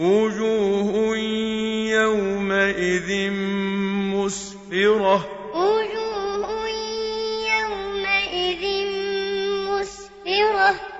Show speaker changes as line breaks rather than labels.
وُجُوهٌ يَوْمَئِذٍ مُّسْفِرَةٌ. وُجُوهٌ يَوْمَئِذٍ مُّسْفِرَةٌ.